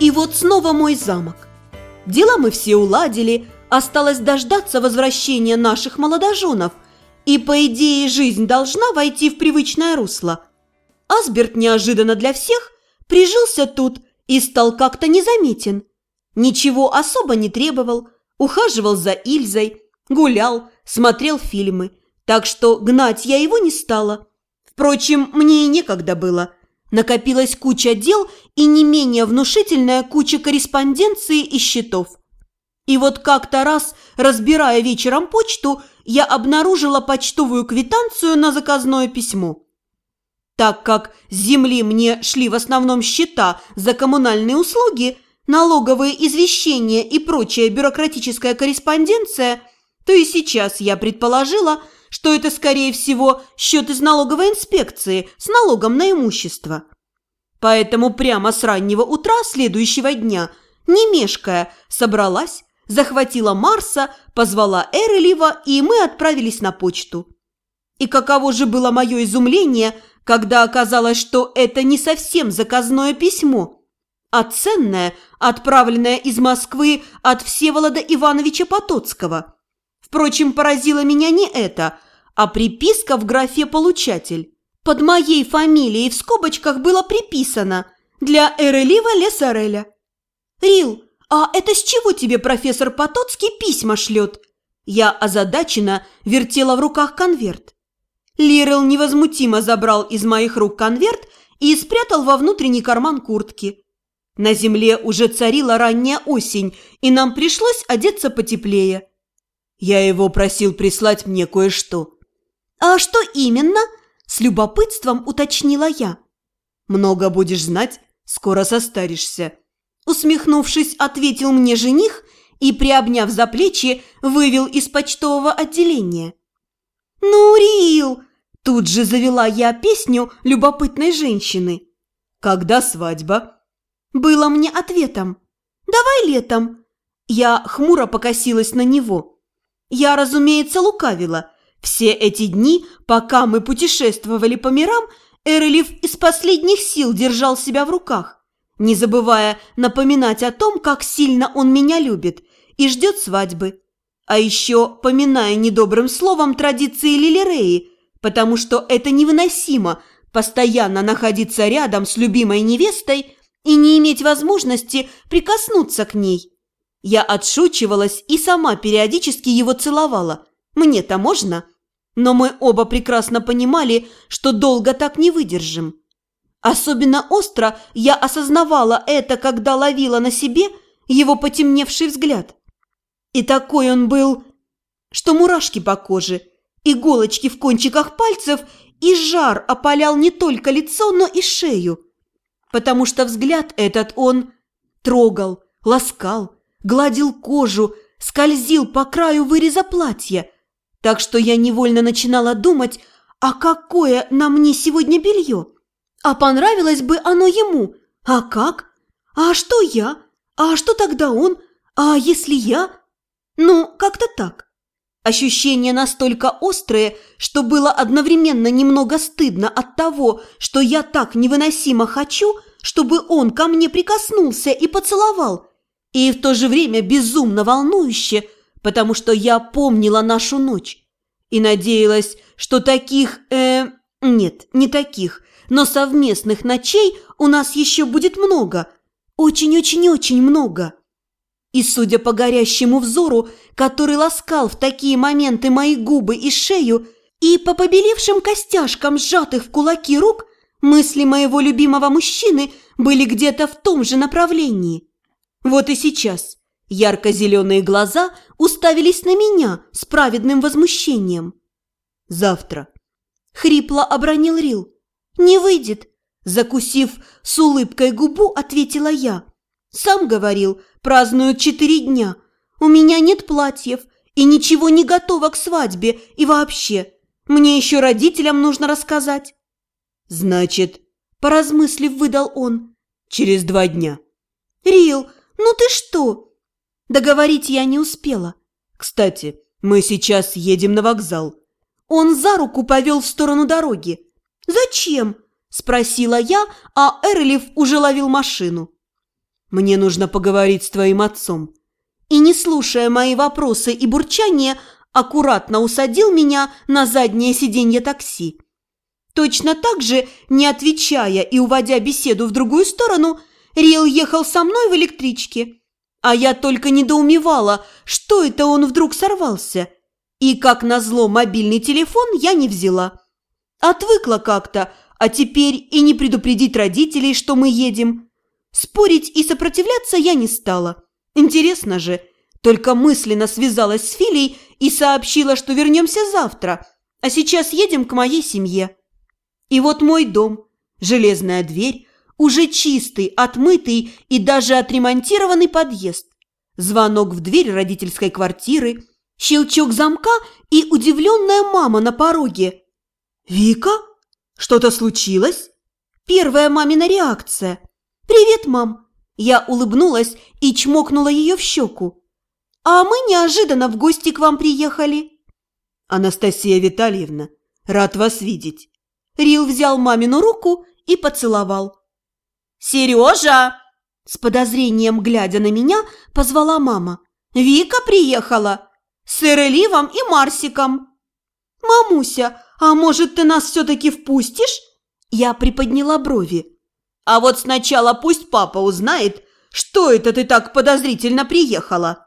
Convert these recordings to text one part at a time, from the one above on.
И вот снова мой замок. Дела мы все уладили, осталось дождаться возвращения наших молодоженов, и, по идее, жизнь должна войти в привычное русло. Асберт неожиданно для всех прижился тут и стал как-то незаметен. Ничего особо не требовал, ухаживал за Ильзой, гулял, смотрел фильмы, так что гнать я его не стала. Впрочем, мне и некогда было – Накопилась куча дел и не менее внушительная куча корреспонденции и счетов. И вот как-то раз, разбирая вечером почту, я обнаружила почтовую квитанцию на заказное письмо. Так как с земли мне шли в основном счета за коммунальные услуги, налоговые извещения и прочая бюрократическая корреспонденция, то и сейчас я предположила – что это, скорее всего, счет из налоговой инспекции с налогом на имущество. Поэтому прямо с раннего утра следующего дня, не мешкая, собралась, захватила Марса, позвала Эрелива, и мы отправились на почту. И каково же было мое изумление, когда оказалось, что это не совсем заказное письмо, а ценное, отправленное из Москвы от Всеволода Ивановича Потоцкого – Впрочем, поразило меня не это, а приписка в графе «Получатель». Под моей фамилией в скобочках было приписано «Для Эрелива Лесареля». «Рил, а это с чего тебе профессор Потоцкий письма шлет?» Я озадаченно вертела в руках конверт. Лирел невозмутимо забрал из моих рук конверт и спрятал во внутренний карман куртки. На земле уже царила ранняя осень, и нам пришлось одеться потеплее. Я его просил прислать мне кое-что. «А что именно?» – с любопытством уточнила я. «Много будешь знать, скоро состаришься». Усмехнувшись, ответил мне жених и, приобняв за плечи, вывел из почтового отделения. «Ну, Рил!» – тут же завела я песню любопытной женщины. «Когда свадьба?» Было мне ответом. «Давай летом». Я хмуро покосилась на него. Я, разумеется, лукавила. Все эти дни, пока мы путешествовали по мирам, Эрелев из последних сил держал себя в руках, не забывая напоминать о том, как сильно он меня любит и ждет свадьбы. А еще поминая недобрым словом традиции Лилиреи, потому что это невыносимо постоянно находиться рядом с любимой невестой и не иметь возможности прикоснуться к ней. Я отшучивалась и сама периодически его целовала. Мне-то можно. Но мы оба прекрасно понимали, что долго так не выдержим. Особенно остро я осознавала это, когда ловила на себе его потемневший взгляд. И такой он был, что мурашки по коже, иголочки в кончиках пальцев и жар опалял не только лицо, но и шею. Потому что взгляд этот он трогал, ласкал, гладил кожу, скользил по краю выреза платья. Так что я невольно начинала думать, а какое на мне сегодня белье? А понравилось бы оно ему? А как? А что я? А что тогда он? А если я? Ну, как-то так. Ощущения настолько острые, что было одновременно немного стыдно от того, что я так невыносимо хочу, чтобы он ко мне прикоснулся и поцеловал – и в то же время безумно волнующе, потому что я помнила нашу ночь и надеялась, что таких, э, нет, не таких, но совместных ночей у нас еще будет много, очень-очень-очень много. И судя по горящему взору, который ласкал в такие моменты мои губы и шею, и по побелевшим костяшкам сжатых в кулаки рук, мысли моего любимого мужчины были где-то в том же направлении – вот и сейчас ярко-зеленые глаза уставились на меня с праведным возмущением. «Завтра», — хрипло обронил Рил. «Не выйдет», — закусив с улыбкой губу, ответила я. «Сам говорил, празднуют четыре дня. У меня нет платьев и ничего не готово к свадьбе и вообще. Мне еще родителям нужно рассказать». «Значит», — поразмыслив, выдал он. «Через два дня». «Рил, «Ну ты что?» Договорить я не успела. «Кстати, мы сейчас едем на вокзал». Он за руку повел в сторону дороги. «Зачем?» – спросила я, а Эрлиф уже ловил машину. Мне нужно поговорить с твоим отцом. И, не слушая мои вопросы и бурчания, аккуратно усадил меня на заднее сиденье такси. Точно так же, не отвечая и уводя беседу в другую сторону, Рил ехал со мной в электричке. А я только недоумевала, что это он вдруг сорвался. И, как назло, мобильный телефон я не взяла. Отвыкла как-то, а теперь и не предупредить родителей, что мы едем. Спорить и сопротивляться я не стала. Интересно же, только мысленно связалась с Филей и сообщила, что вернемся завтра, а сейчас едем к моей семье. И вот мой дом, железная дверь, уже чистый, отмытый и даже отремонтированный подъезд. Звонок в дверь родительской квартиры, щелчок замка и удивленная мама на пороге. «Вика? Что-то случилось?» Первая мамина реакция. «Привет, мам!» Я улыбнулась и чмокнула ее в щеку. «А мы неожиданно в гости к вам приехали». «Анастасия Витальевна, рад вас видеть». Рил взял мамину руку и поцеловал. «Сережа!» С подозрением, глядя на меня, позвала мама. «Вика приехала! С Эреливом и Марсиком!» «Мамуся, а может, ты нас все-таки впустишь?» Я приподняла брови. А вот сначала пусть папа узнает, что это ты так подозрительно приехала.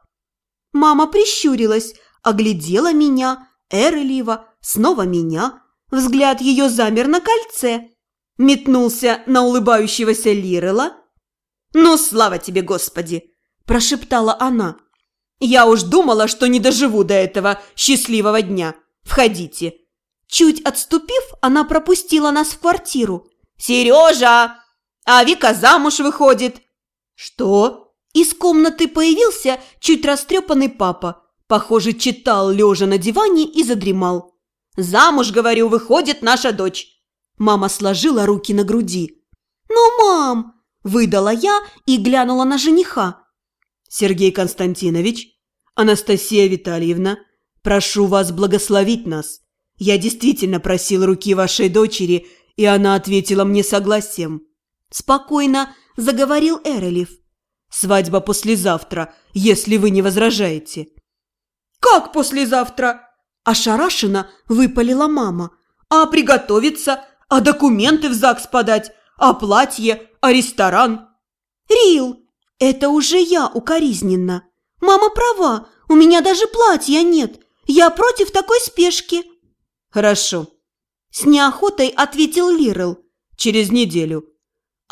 Мама прищурилась, оглядела меня, Эрелива, снова меня. Взгляд ее замер на кольце. Метнулся на улыбающегося Лирела. «Ну, слава тебе, Господи!» – прошептала она. «Я уж думала, что не доживу до этого счастливого дня. Входите». Чуть отступив, она пропустила нас в квартиру. «Сережа!» А Вика замуж выходит». «Что?» Из комнаты появился чуть растрепанный папа. Похоже, читал, лежа на диване, и задремал. «Замуж, говорю, выходит наша дочь». Мама сложила руки на груди. «Ну, мам!» – выдала я и глянула на жениха. «Сергей Константинович, Анастасия Витальевна, прошу вас благословить нас. Я действительно просил руки вашей дочери, и она ответила мне согласием. Спокойно заговорил Эрелев. «Свадьба послезавтра, если вы не возражаете». «Как послезавтра?» Ошарашенно выпалила мама. «А приготовиться? А документы в ЗАГС подать? А платье? А ресторан?» «Рил, это уже я укоризненно. Мама права, у меня даже платья нет. Я против такой спешки». «Хорошо», – с неохотой ответил Лирел. «Через неделю.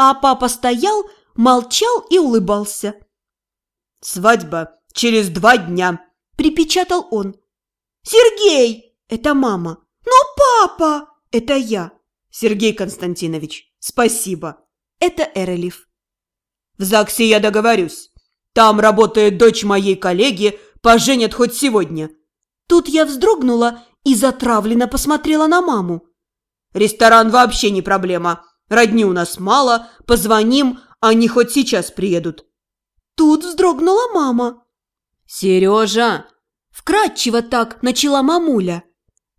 А папа стоял, молчал и улыбался. «Свадьба через два дня», – припечатал он. «Сергей!» – это мама. «Но папа!» – это я. «Сергей Константинович, спасибо!» – это Эрелев. «В ЗАГСе я договорюсь. Там работает дочь моей коллеги, поженят хоть сегодня». Тут я вздрогнула и затравленно посмотрела на маму. «Ресторан вообще не проблема. Родни у нас мало, позвоним, они хоть сейчас приедут». Тут вздрогнула мама. «Сережа!» Вкратчиво так начала мамуля.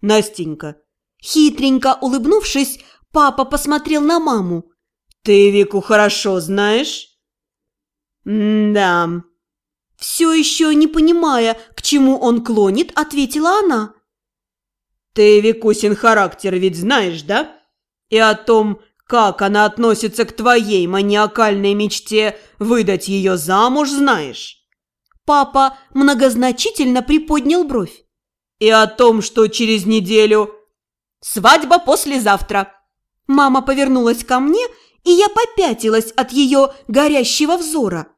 «Настенька!» Хитренько улыбнувшись, папа посмотрел на маму. «Ты Вику хорошо знаешь?» «Да». Все еще не понимая, к чему он клонит, ответила она. «Ты Викусин характер ведь знаешь, да? И о том, как она относится к твоей маниакальной мечте выдать ее замуж, знаешь?» Папа многозначительно приподнял бровь. «И о том, что через неделю...» «Свадьба послезавтра!» Мама повернулась ко мне, и я попятилась от ее горящего взора.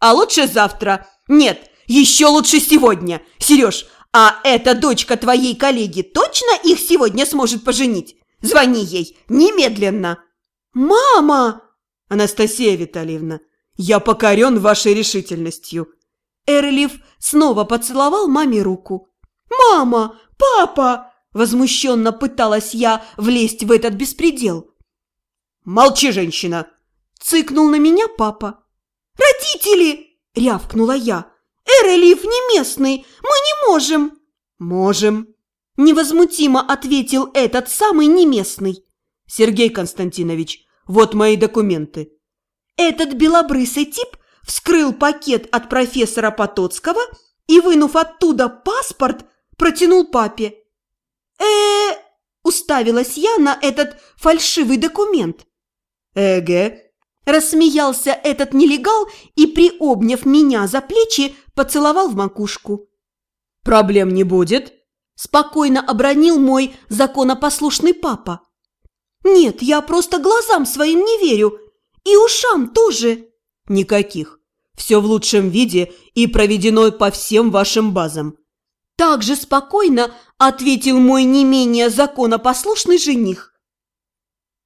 «А лучше завтра. Нет, еще лучше сегодня. Сереж, а эта дочка твоей коллеги точно их сегодня сможет поженить? Звони ей немедленно!» «Мама!» «Анастасия Витальевна, я покорен вашей решительностью!» Эрлиф снова поцеловал маме руку. «Мама! Папа!» Возмущенно пыталась я влезть в этот беспредел. «Молчи, женщина!» Цыкнул на меня папа. «Родители!» – рявкнула я. «Эрелиф не местный, мы не можем!» «Можем!» – невозмутимо ответил этот самый неместный. Сергей Константинович, вот мои документы». Этот белобрысый тип вскрыл пакет от профессора Потоцкого и, вынув оттуда паспорт, протянул папе. Э уставилась я на этот фальшивый документ. «Эге», – рассмеялся этот нелегал и, приобняв меня за плечи, поцеловал в макушку. «Проблем не будет?» – спокойно обронил мой законопослушный папа. «Нет, я просто глазам своим не верю. И ушам тоже». «Никаких. Все в лучшем виде и проведено по всем вашим базам». Так же спокойно ответил мой не менее законопослушный жених.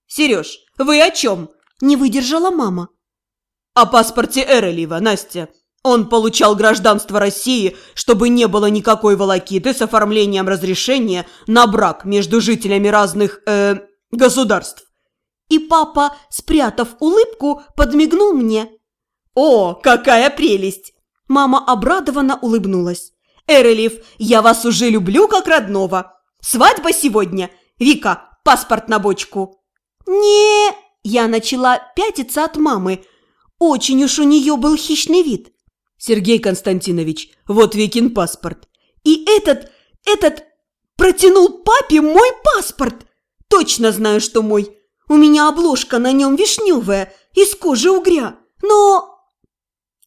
«Сереж, вы о чем?» – не выдержала мама. «О паспорте Эрелива, Настя. Он получал гражданство России, чтобы не было никакой волокиты с оформлением разрешения на брак между жителями разных, э, государств. И папа, спрятав улыбку, подмигнул мне. «О, какая прелесть!» Мама обрадованно улыбнулась. «Эрелев, я вас уже люблю как родного. Свадьба сегодня. Вика, паспорт на бочку». «Не...» Я начала пятиться от мамы. Очень уж у нее был хищный вид. «Сергей Константинович, вот Викин паспорт». «И этот, этот протянул папе мой паспорт!» Точно знаю, что мой. У меня обложка на нем вишневая, из кожи угря. Но...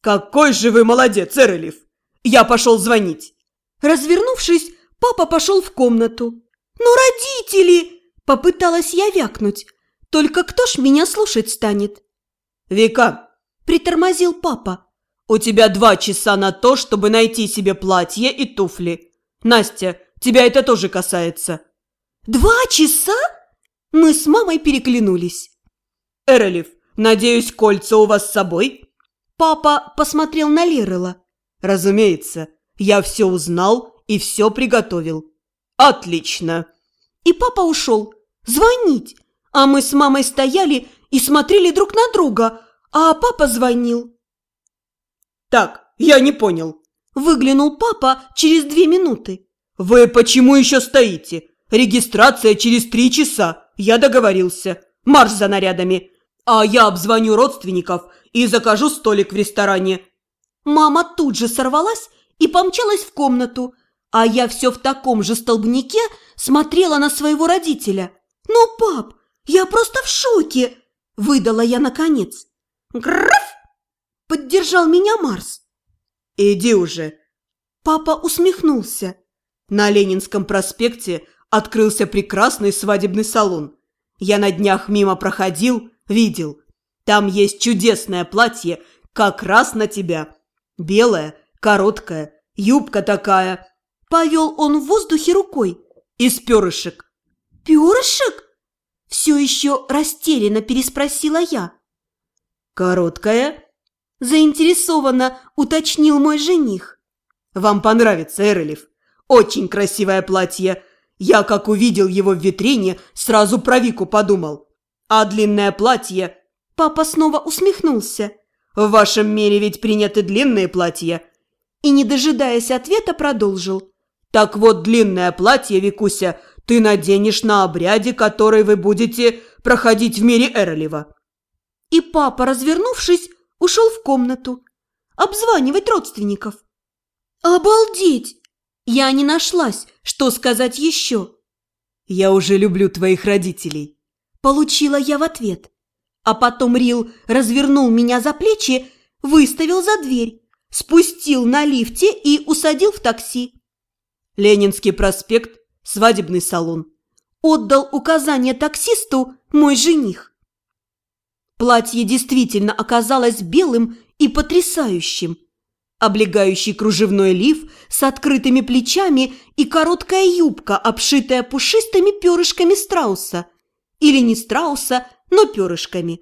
Какой же вы молодец, Эрелев! Я пошел звонить. Развернувшись, папа пошел в комнату. Но родители! Попыталась я вякнуть. Только кто ж меня слушать станет? Вика! Притормозил папа. У тебя два часа на то, чтобы найти себе платье и туфли. Настя, тебя это тоже касается. «Два часа?» Мы с мамой переглянулись. «Эрелев, надеюсь, кольца у вас с собой?» Папа посмотрел на Лерела. «Разумеется, я все узнал и все приготовил». «Отлично!» И папа ушел. Звонить. А мы с мамой стояли и смотрели друг на друга, а папа звонил. «Так, я не понял». Выглянул папа через две минуты. «Вы почему еще стоите? Регистрация через три часа. Я договорился. Марш за нарядами. А я обзвоню родственников и закажу столик в ресторане». Мама тут же сорвалась и помчалась в комнату, а я все в таком же столбнике смотрела на своего родителя. «Ну, пап, я просто в шоке!» – выдала я наконец. «Гррррф!» – поддержал меня Марс. «Иди уже!» Папа усмехнулся. На Ленинском проспекте открылся прекрасный свадебный салон. Я на днях мимо проходил, видел. Там есть чудесное платье, как раз на тебя. Белое, короткое, юбка такая. Повел он в воздухе рукой. Из перышек. Перышек? Все еще растерянно переспросила я. Короткая? Заинтересованно уточнил мой жених. Вам понравится, Эрелев. Очень красивое платье. Я, как увидел его в витрине, сразу про Вику подумал. А длинное платье... Папа снова усмехнулся. В вашем мире ведь приняты длинные платья. И, не дожидаясь ответа, продолжил. Так вот, длинное платье, Викуся, ты наденешь на обряде, который вы будете проходить в мире Эрлева. И папа, развернувшись, ушел в комнату. Обзванивать родственников. Обалдеть! Я не нашлась, что сказать еще. «Я уже люблю твоих родителей», – получила я в ответ. А потом Рил развернул меня за плечи, выставил за дверь, спустил на лифте и усадил в такси. Ленинский проспект, свадебный салон. Отдал указание таксисту мой жених. Платье действительно оказалось белым и потрясающим – облегающий кружевной лиф с открытыми плечами и короткая юбка, обшитая пушистыми перышками страуса. Или не страуса, но перышками.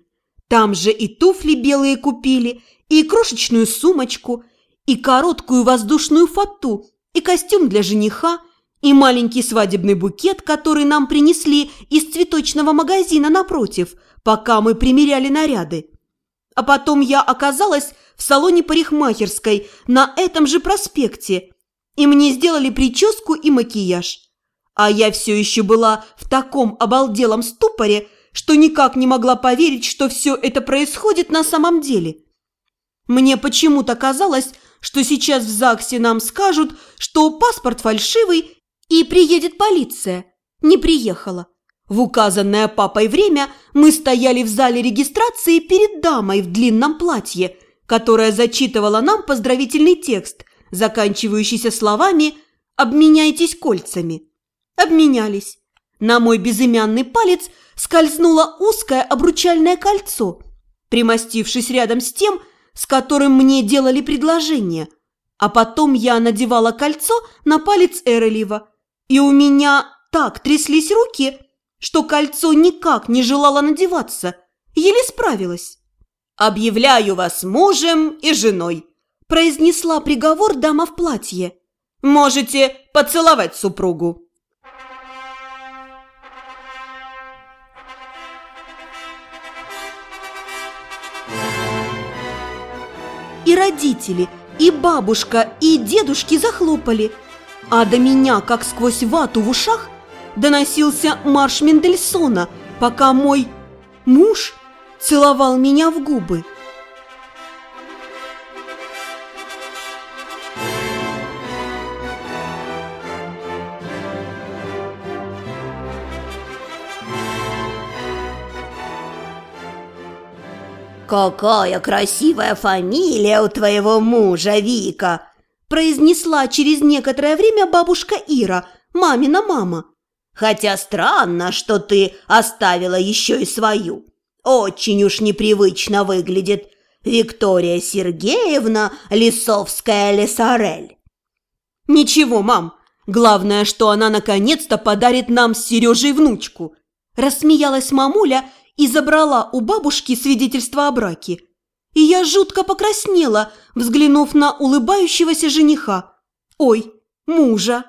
Там же и туфли белые купили, и крошечную сумочку, и короткую воздушную фату, и костюм для жениха, и маленький свадебный букет, который нам принесли из цветочного магазина напротив, пока мы примеряли наряды. А потом я оказалась в салоне парикмахерской на этом же проспекте, и мне сделали прическу и макияж. А я все еще была в таком обалделом ступоре, что никак не могла поверить, что все это происходит на самом деле. Мне почему-то казалось, что сейчас в ЗАГСе нам скажут, что паспорт фальшивый и приедет полиция. Не приехала. В указанное папой время мы стояли в зале регистрации перед дамой в длинном платье, которая зачитывала нам поздравительный текст, заканчивающийся словами «Обменяйтесь кольцами». Обменялись. На мой безымянный палец скользнуло узкое обручальное кольцо, примостившись рядом с тем, с которым мне делали предложение. А потом я надевала кольцо на палец Эрелива, и у меня так тряслись руки, что кольцо никак не желало надеваться, еле справилась. «Объявляю вас мужем и женой», – произнесла приговор дама в платье. «Можете поцеловать супругу». И родители, и бабушка, и дедушки захлопали, а до меня, как сквозь вату в ушах, доносился марш Мендельсона, пока мой муж целовал меня в губы. «Какая красивая фамилия у твоего мужа, Вика!» произнесла через некоторое время бабушка Ира, мамина мама. Хотя странно, что ты оставила еще и свою. Очень уж непривычно выглядит Виктория Сергеевна Лисовская-Лесарель. Ничего, мам, главное, что она наконец-то подарит нам с Сережей внучку. Рассмеялась мамуля и забрала у бабушки свидетельство о браке. И я жутко покраснела, взглянув на улыбающегося жениха. Ой, мужа.